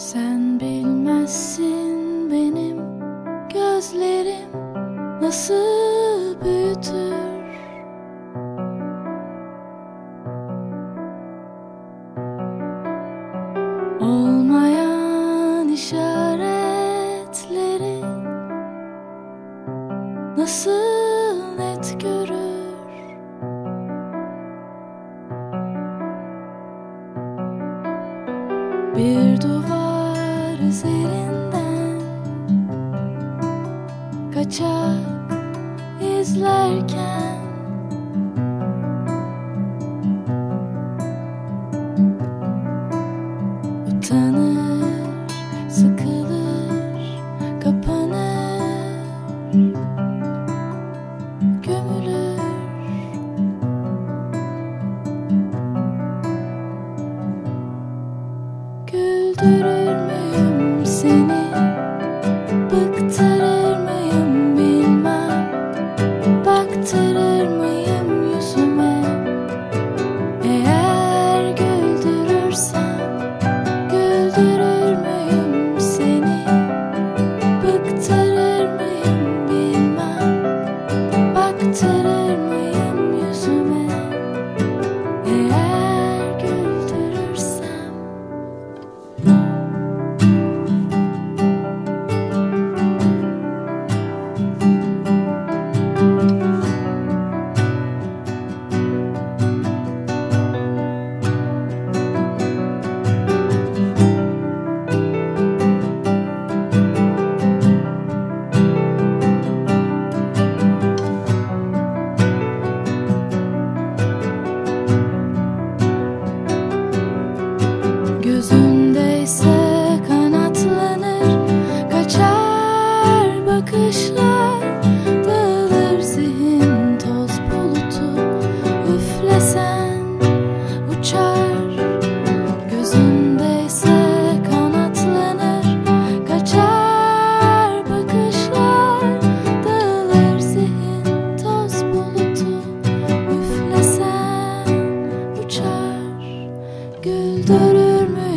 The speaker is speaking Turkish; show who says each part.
Speaker 1: Sen bilmezsin benim gözlerim nasıl büyütür. Olmayan işaretleri nasıl net görür? Bir duvar üzerinden kaçak izlerken Utanır, sıkılır, kapanır, gömülür Güldürür Kafese kanatlanır? Kaçar bakışlar Dağılır zihin toz bulutu. Üflesen uçar Gözündeyse kanatlanır. Kaçar bakışlar Dağılır zihin toz bulutu. Üflesen uçar Güldürür mü